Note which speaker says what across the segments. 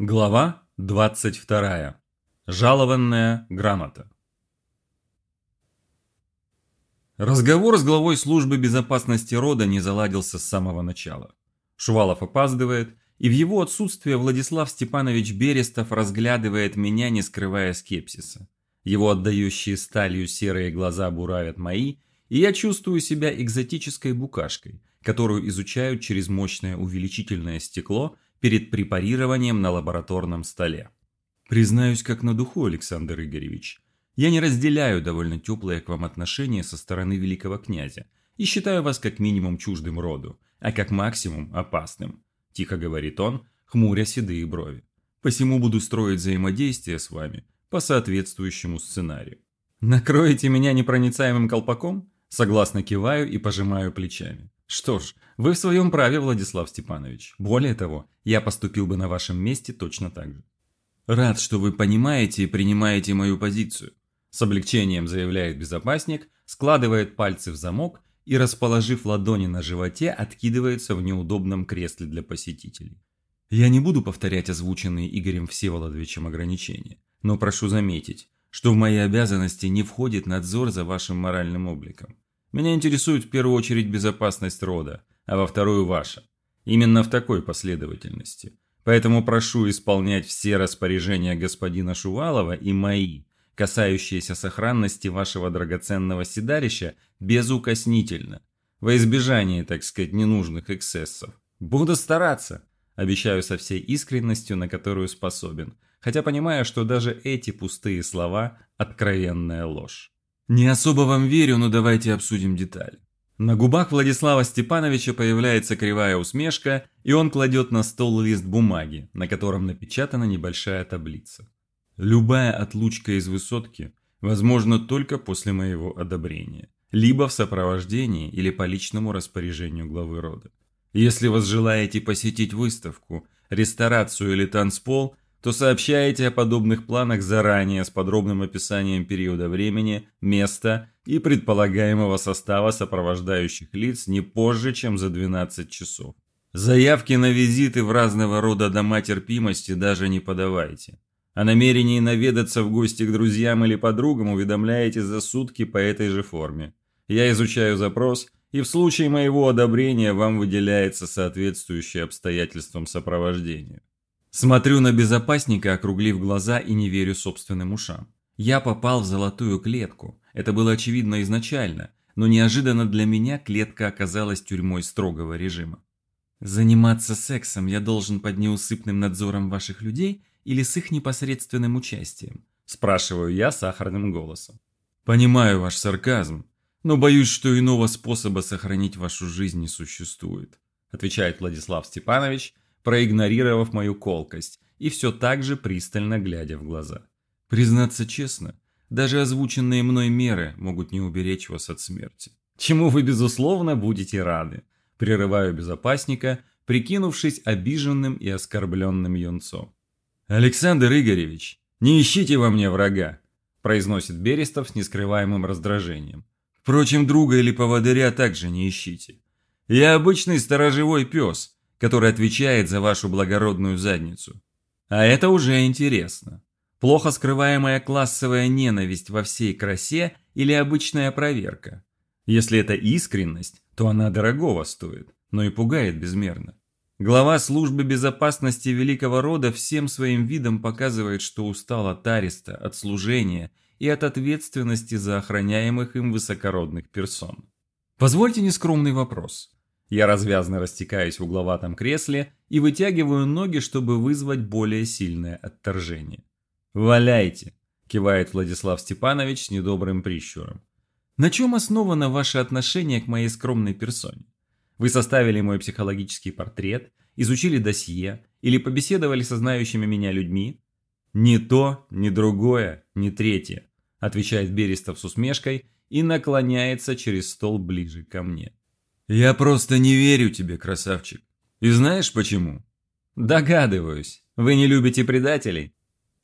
Speaker 1: Глава 22. Жалованная грамота. Разговор с главой службы безопасности рода не заладился с самого начала. Шувалов опаздывает, и в его отсутствие Владислав Степанович Берестов разглядывает меня, не скрывая скепсиса. Его отдающие сталью серые глаза буравят мои, и я чувствую себя экзотической букашкой, которую изучают через мощное увеличительное стекло – перед препарированием на лабораторном столе. Признаюсь как на духу, Александр Игоревич, я не разделяю довольно теплое к вам отношение со стороны великого князя и считаю вас как минимум чуждым роду, а как максимум опасным, тихо говорит он, хмуря седые брови. Посему буду строить взаимодействие с вами по соответствующему сценарию. Накроете меня непроницаемым колпаком? Согласно киваю и пожимаю плечами. Что ж, вы в своем праве, Владислав Степанович. Более того, я поступил бы на вашем месте точно так же. Рад, что вы понимаете и принимаете мою позицию. С облегчением заявляет безопасник, складывает пальцы в замок и, расположив ладони на животе, откидывается в неудобном кресле для посетителей. Я не буду повторять озвученные Игорем Всеволодовичем ограничения, но прошу заметить, что в мои обязанности не входит надзор за вашим моральным обликом. Меня интересует в первую очередь безопасность рода, а во вторую ваша. Именно в такой последовательности. Поэтому прошу исполнять все распоряжения господина Шувалова и мои, касающиеся сохранности вашего драгоценного седалища, безукоснительно. Во избежание, так сказать, ненужных эксцессов. Буду стараться, обещаю со всей искренностью, на которую способен, хотя понимаю, что даже эти пустые слова – откровенная ложь. «Не особо вам верю, но давайте обсудим детали». На губах Владислава Степановича появляется кривая усмешка, и он кладет на стол лист бумаги, на котором напечатана небольшая таблица. Любая отлучка из высотки возможна только после моего одобрения, либо в сопровождении или по личному распоряжению главы рода. Если вы желаете посетить выставку, ресторацию или танцпол – то сообщаете о подобных планах заранее с подробным описанием периода времени, места и предполагаемого состава сопровождающих лиц не позже, чем за 12 часов. Заявки на визиты в разного рода дома терпимости даже не подавайте. О намерении наведаться в гости к друзьям или подругам уведомляете за сутки по этой же форме. Я изучаю запрос, и в случае моего одобрения вам выделяется соответствующее обстоятельствам сопровождения. Смотрю на безопасника, округлив глаза и не верю собственным ушам. Я попал в золотую клетку. Это было очевидно изначально, но неожиданно для меня клетка оказалась тюрьмой строгого режима. Заниматься сексом я должен под неусыпным надзором ваших людей или с их непосредственным участием? Спрашиваю я сахарным голосом. Понимаю ваш сарказм, но боюсь, что иного способа сохранить вашу жизнь не существует, отвечает Владислав Степанович, проигнорировав мою колкость и все так же пристально глядя в глаза. Признаться честно, даже озвученные мной меры могут не уберечь вас от смерти. Чему вы, безусловно, будете рады. Прерываю безопасника, прикинувшись обиженным и оскорбленным юнцом. «Александр Игоревич, не ищите во мне врага», произносит Берестов с нескрываемым раздражением. «Впрочем, друга или поводыря также не ищите. Я обычный сторожевой пес, который отвечает за вашу благородную задницу. А это уже интересно. Плохо скрываемая классовая ненависть во всей красе или обычная проверка. Если это искренность, то она дорогого стоит, но и пугает безмерно. Глава службы безопасности великого рода всем своим видом показывает, что устал от ареста, от служения и от ответственности за охраняемых им высокородных персон. Позвольте нескромный вопрос. Я развязно растекаюсь в угловатом кресле и вытягиваю ноги, чтобы вызвать более сильное отторжение. «Валяйте!» – кивает Владислав Степанович с недобрым прищуром. «На чем основано ваше отношение к моей скромной персоне? Вы составили мой психологический портрет, изучили досье или побеседовали со знающими меня людьми?» «Ни то, ни другое, ни третье», – отвечает Берестов с усмешкой и наклоняется через стол ближе ко мне. «Я просто не верю тебе, красавчик. И знаешь почему?» «Догадываюсь. Вы не любите предателей?»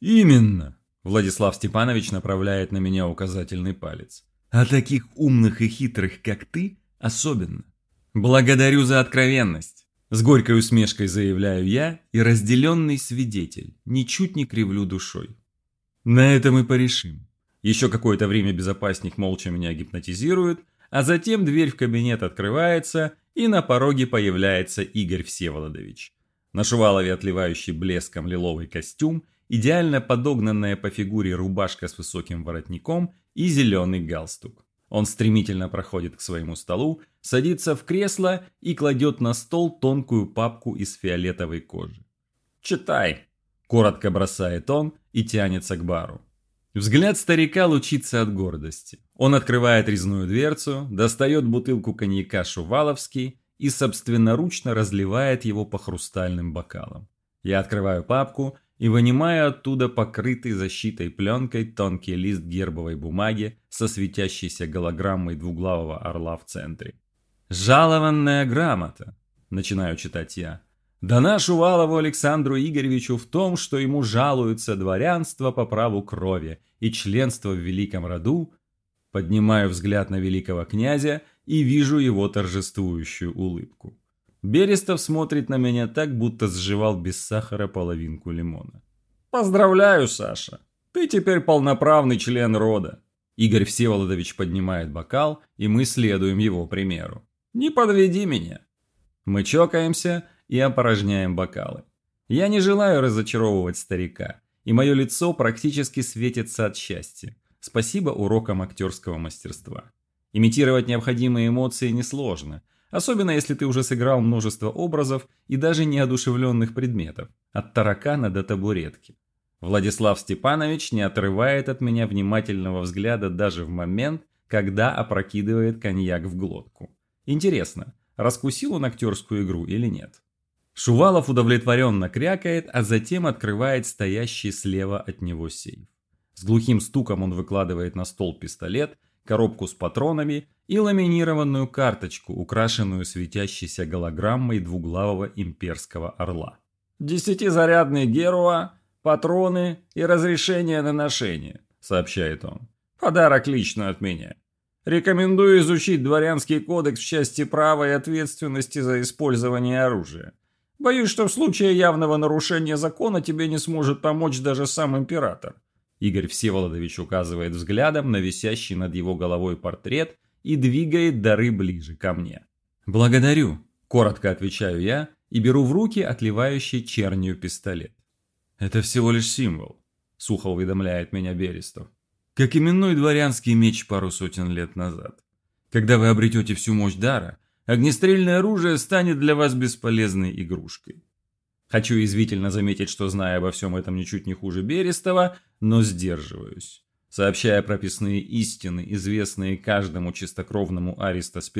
Speaker 1: «Именно!» Владислав Степанович направляет на меня указательный палец. «А таких умных и хитрых, как ты, особенно. Благодарю за откровенность. С горькой усмешкой заявляю я и разделенный свидетель, ничуть не кривлю душой. На этом и порешим. Еще какое-то время безопасник молча меня гипнотизирует, а затем дверь в кабинет открывается, и на пороге появляется Игорь Всеволодович. На шувалове отливающий блеском лиловый костюм, идеально подогнанная по фигуре рубашка с высоким воротником и зеленый галстук. Он стремительно проходит к своему столу, садится в кресло и кладет на стол тонкую папку из фиолетовой кожи. «Читай!» – коротко бросает он и тянется к бару. Взгляд старика лучится от гордости. Он открывает резную дверцу, достает бутылку коньяка «Шуваловский» и собственноручно разливает его по хрустальным бокалам. Я открываю папку и вынимаю оттуда покрытый защитой пленкой тонкий лист гербовой бумаги со светящейся голограммой двуглавого орла в центре. «Жалованная грамота», – начинаю читать я. «Дана Шувалову Александру Игоревичу в том, что ему жалуются дворянство по праву крови и членство в великом роду». Поднимаю взгляд на великого князя и вижу его торжествующую улыбку. Берестов смотрит на меня так, будто сживал без сахара половинку лимона. «Поздравляю, Саша! Ты теперь полноправный член рода!» Игорь Всеволодович поднимает бокал, и мы следуем его примеру. «Не подведи меня!» Мы чокаемся и опорожняем бокалы. Я не желаю разочаровывать старика, и мое лицо практически светится от счастья. Спасибо урокам актерского мастерства. Имитировать необходимые эмоции несложно, Особенно если ты уже сыграл множество образов и даже неодушевленных предметов, от таракана до табуретки. Владислав Степанович не отрывает от меня внимательного взгляда даже в момент, когда опрокидывает коньяк в глотку. Интересно, раскусил он актерскую игру или нет? Шувалов удовлетворенно крякает, а затем открывает стоящий слева от него сейф. С глухим стуком он выкладывает на стол пистолет – коробку с патронами и ламинированную карточку, украшенную светящейся голограммой двуглавого имперского орла. «Десятизарядный Геруа, патроны и разрешение на ношение», — сообщает он. «Подарок лично от меня. Рекомендую изучить дворянский кодекс в части права и ответственности за использование оружия. Боюсь, что в случае явного нарушения закона тебе не сможет помочь даже сам император. Игорь Всеволодович указывает взглядом на висящий над его головой портрет и двигает дары ближе ко мне. «Благодарю», – коротко отвечаю я и беру в руки отливающий чернью пистолет. «Это всего лишь символ», – сухо уведомляет меня Берестов. «Как именной дворянский меч пару сотен лет назад. Когда вы обретете всю мощь дара, огнестрельное оружие станет для вас бесполезной игрушкой. Хочу извительно заметить, что знаю обо всем этом ничуть не хуже Берестова, но сдерживаюсь. Сообщая прописные истины, известные каждому чистокровному ариста с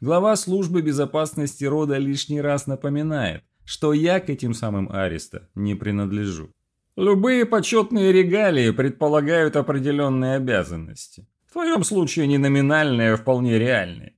Speaker 1: глава службы безопасности рода лишний раз напоминает, что я к этим самым ариста не принадлежу. Любые почетные регалии предполагают определенные обязанности. В твоем случае не номинальные, а вполне реальные.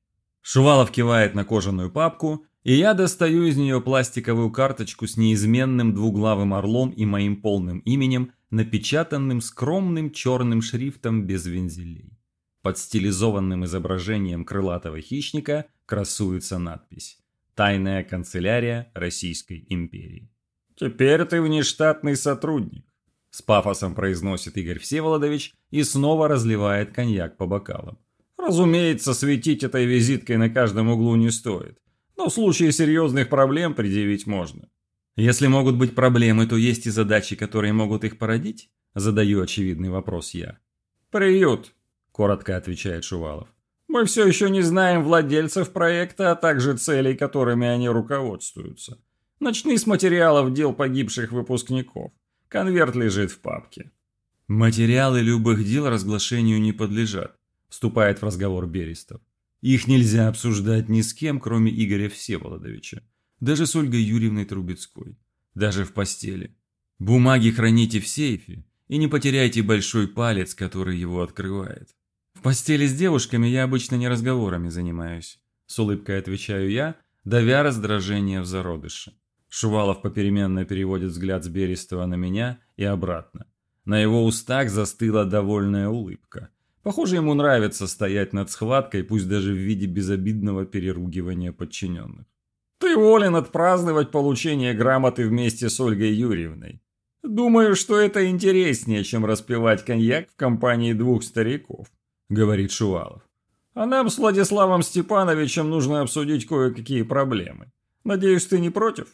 Speaker 1: Шувалов кивает на кожаную папку, и я достаю из нее пластиковую карточку с неизменным двуглавым орлом и моим полным именем, напечатанным скромным черным шрифтом без вензелей. Под стилизованным изображением крылатого хищника красуется надпись «Тайная канцелярия Российской империи». «Теперь ты внештатный сотрудник», – с пафосом произносит Игорь Всеволодович и снова разливает коньяк по бокалам. «Разумеется, светить этой визиткой на каждом углу не стоит но в случае серьезных проблем предъявить можно. Если могут быть проблемы, то есть и задачи, которые могут их породить? Задаю очевидный вопрос я. «Приют», – коротко отвечает Шувалов. «Мы все еще не знаем владельцев проекта, а также целей, которыми они руководствуются. Начни с материалов дел погибших выпускников. Конверт лежит в папке». «Материалы любых дел разглашению не подлежат», – вступает в разговор Берестов. Их нельзя обсуждать ни с кем, кроме Игоря Всеволодовича. Даже с Ольгой Юрьевной Трубецкой. Даже в постели. Бумаги храните в сейфе и не потеряйте большой палец, который его открывает. В постели с девушками я обычно не разговорами занимаюсь. С улыбкой отвечаю я, давя раздражение в зародыше. Шувалов попеременно переводит взгляд с Берестова на меня и обратно. На его устах застыла довольная улыбка. Похоже, ему нравится стоять над схваткой, пусть даже в виде безобидного переругивания подчиненных. Ты волен отпраздновать получение грамоты вместе с Ольгой Юрьевной. Думаю, что это интереснее, чем распивать коньяк в компании двух стариков, говорит Шувалов. А нам с Владиславом Степановичем нужно обсудить кое-какие проблемы. Надеюсь, ты не против?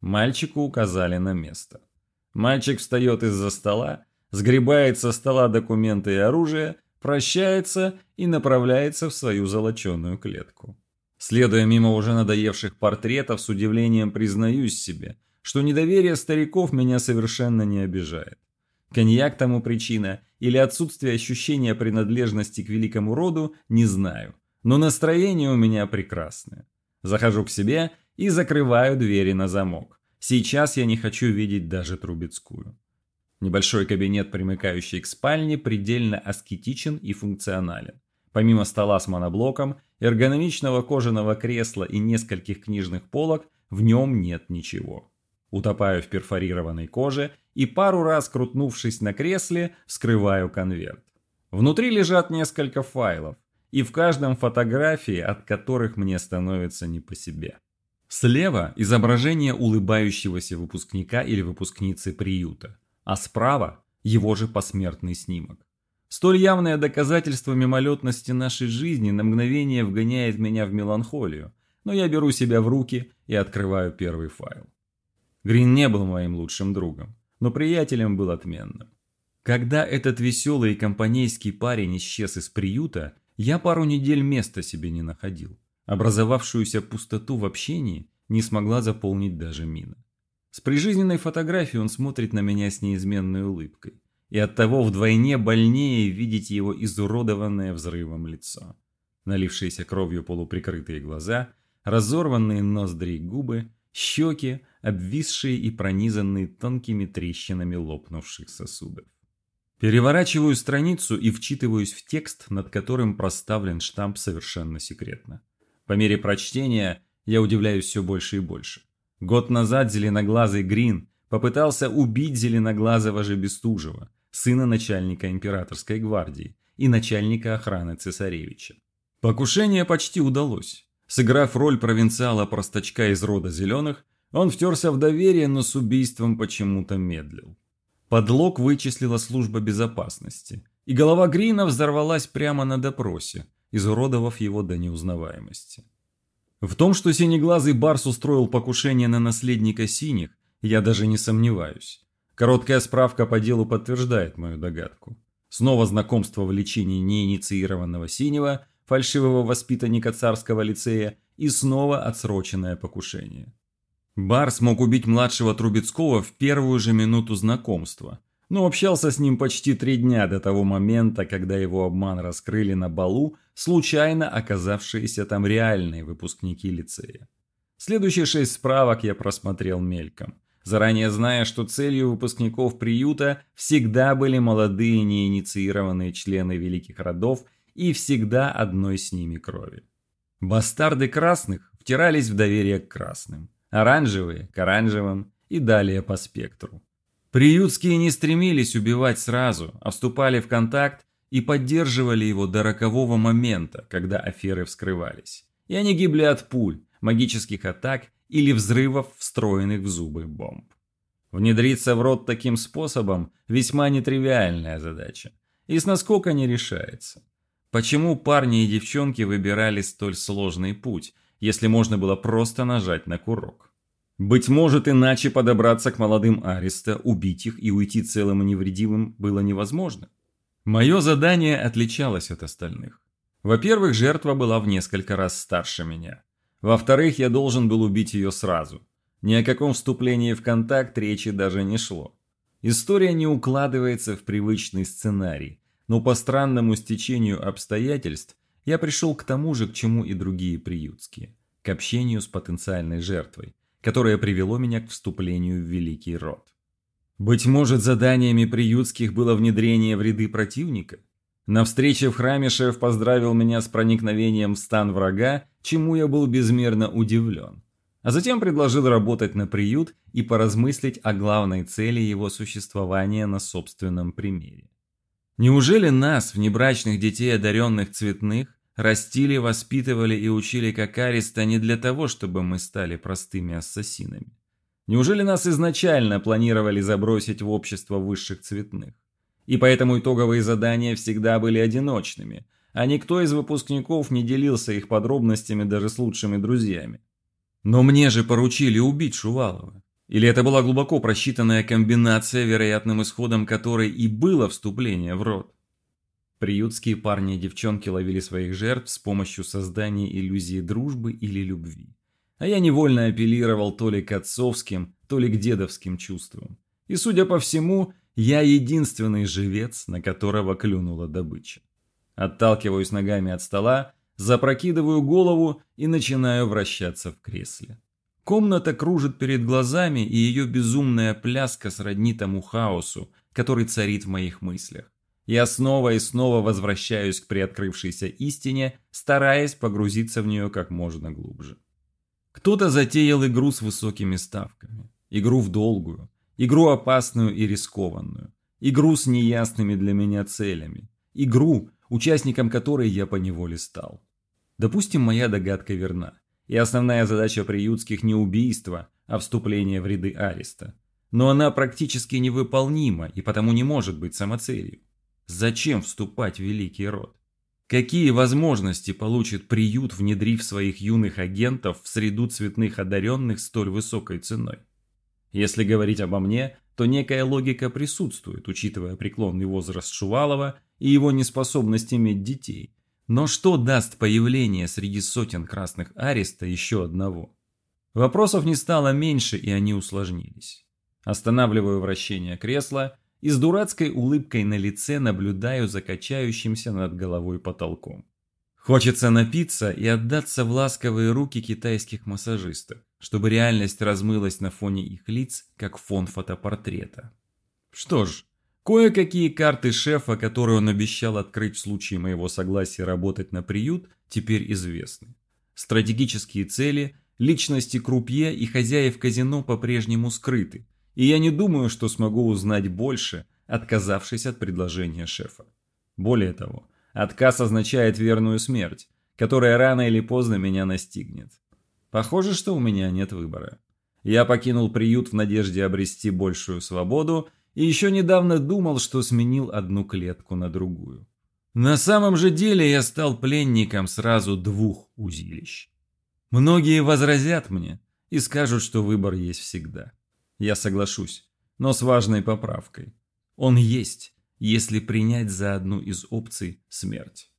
Speaker 1: Мальчику указали на место. Мальчик встает из-за стола, сгребает со стола документы и оружие, прощается и направляется в свою золоченую клетку. Следуя мимо уже надоевших портретов, с удивлением признаюсь себе, что недоверие стариков меня совершенно не обижает. Коньяк тому причина или отсутствие ощущения принадлежности к великому роду, не знаю. Но настроение у меня прекрасное. Захожу к себе и закрываю двери на замок. Сейчас я не хочу видеть даже Трубецкую. Небольшой кабинет, примыкающий к спальне, предельно аскетичен и функционален. Помимо стола с моноблоком, эргономичного кожаного кресла и нескольких книжных полок, в нем нет ничего. Утопаю в перфорированной коже и пару раз крутнувшись на кресле, вскрываю конверт. Внутри лежат несколько файлов, и в каждом фотографии, от которых мне становится не по себе. Слева изображение улыбающегося выпускника или выпускницы приюта, а справа его же посмертный снимок. Столь явное доказательство мимолетности нашей жизни на мгновение вгоняет меня в меланхолию, но я беру себя в руки и открываю первый файл. Грин не был моим лучшим другом, но приятелем был отменным. Когда этот веселый и компанейский парень исчез из приюта, я пару недель места себе не находил. Образовавшуюся пустоту в общении не смогла заполнить даже мина. С прижизненной фотографией он смотрит на меня с неизменной улыбкой. И оттого вдвойне больнее видеть его изуродованное взрывом лицо. Налившиеся кровью полуприкрытые глаза, разорванные ноздри и губы, щеки, обвисшие и пронизанные тонкими трещинами лопнувших сосудов. Переворачиваю страницу и вчитываюсь в текст, над которым проставлен штамп совершенно секретно. По мере прочтения я удивляюсь все больше и больше. Год назад зеленоглазый Грин попытался убить зеленоглазого же Бестужева, сына начальника императорской гвардии и начальника охраны цесаревича. Покушение почти удалось. Сыграв роль провинциала-простачка из рода зеленых, он втерся в доверие, но с убийством почему-то медлил. Подлог вычислила служба безопасности, и голова Грина взорвалась прямо на допросе, изуродовав его до неузнаваемости. В том, что синеглазый Барс устроил покушение на наследника синих, я даже не сомневаюсь. Короткая справка по делу подтверждает мою догадку. Снова знакомство в лечении неинициированного синего, фальшивого воспитанника царского лицея и снова отсроченное покушение. Барс мог убить младшего Трубецкого в первую же минуту знакомства, но общался с ним почти три дня до того момента, когда его обман раскрыли на балу случайно оказавшиеся там реальные выпускники лицея. Следующие шесть справок я просмотрел мельком, заранее зная, что целью выпускников приюта всегда были молодые неинициированные члены великих родов и всегда одной с ними крови. Бастарды красных втирались в доверие к красным оранжевые к оранжевым и далее по спектру. Приютские не стремились убивать сразу, а вступали в контакт и поддерживали его до рокового момента, когда аферы вскрывались. И они гибли от пуль, магических атак или взрывов, встроенных в зубы бомб. Внедриться в рот таким способом – весьма нетривиальная задача. И с насколько не решается. Почему парни и девчонки выбирали столь сложный путь, если можно было просто нажать на курок. Быть может, иначе подобраться к молодым Ариста, убить их и уйти целым и невредимым было невозможно. Мое задание отличалось от остальных. Во-первых, жертва была в несколько раз старше меня. Во-вторых, я должен был убить ее сразу. Ни о каком вступлении в контакт речи даже не шло. История не укладывается в привычный сценарий, но по странному стечению обстоятельств я пришел к тому же, к чему и другие приютские, к общению с потенциальной жертвой, которое привело меня к вступлению в великий род. Быть может, заданиями приютских было внедрение в ряды противника? На встрече в храме шеф поздравил меня с проникновением в стан врага, чему я был безмерно удивлен. А затем предложил работать на приют и поразмыслить о главной цели его существования на собственном примере. Неужели нас, внебрачных детей одаренных цветных, растили, воспитывали и учили как Ариста не для того, чтобы мы стали простыми ассасинами. Неужели нас изначально планировали забросить в общество высших цветных? И поэтому итоговые задания всегда были одиночными, а никто из выпускников не делился их подробностями даже с лучшими друзьями. Но мне же поручили убить Шувалова. Или это была глубоко просчитанная комбинация, вероятным исходом которой и было вступление в род? Приютские парни и девчонки ловили своих жертв с помощью создания иллюзии дружбы или любви. А я невольно апеллировал то ли к отцовским, то ли к дедовским чувствам. И, судя по всему, я единственный живец, на которого клюнула добыча. Отталкиваюсь ногами от стола, запрокидываю голову и начинаю вращаться в кресле. Комната кружит перед глазами, и ее безумная пляска сродни тому хаосу, который царит в моих мыслях. Я снова и снова возвращаюсь к приоткрывшейся истине, стараясь погрузиться в нее как можно глубже. Кто-то затеял игру с высокими ставками, игру в долгую, игру опасную и рискованную, игру с неясными для меня целями, игру, участником которой я поневоле стал. Допустим, моя догадка верна. И основная задача приютских не убийство, а вступление в ряды ареста. Но она практически невыполнима и потому не может быть самоцелью. Зачем вступать в великий род? Какие возможности получит приют, внедрив своих юных агентов в среду цветных одаренных столь высокой ценой? Если говорить обо мне, то некая логика присутствует, учитывая преклонный возраст Шувалова и его неспособность иметь детей, но что даст появление среди сотен красных ареста еще одного? Вопросов не стало меньше, и они усложнились. Останавливаю вращение кресла и с дурацкой улыбкой на лице наблюдаю за качающимся над головой потолком. Хочется напиться и отдаться в ласковые руки китайских массажистов, чтобы реальность размылась на фоне их лиц, как фон фотопортрета. Что ж, Кое-какие карты шефа, которые он обещал открыть в случае моего согласия работать на приют, теперь известны. Стратегические цели, личности крупье и хозяев казино по-прежнему скрыты, и я не думаю, что смогу узнать больше, отказавшись от предложения шефа. Более того, отказ означает верную смерть, которая рано или поздно меня настигнет. Похоже, что у меня нет выбора. Я покинул приют в надежде обрести большую свободу и еще недавно думал, что сменил одну клетку на другую. На самом же деле я стал пленником сразу двух узилищ. Многие возразят мне и скажут, что выбор есть всегда. Я соглашусь, но с важной поправкой. Он есть, если принять за одну из опций смерть.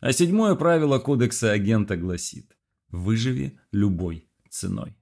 Speaker 1: А седьмое правило кодекса агента гласит «Выживи любой ценой».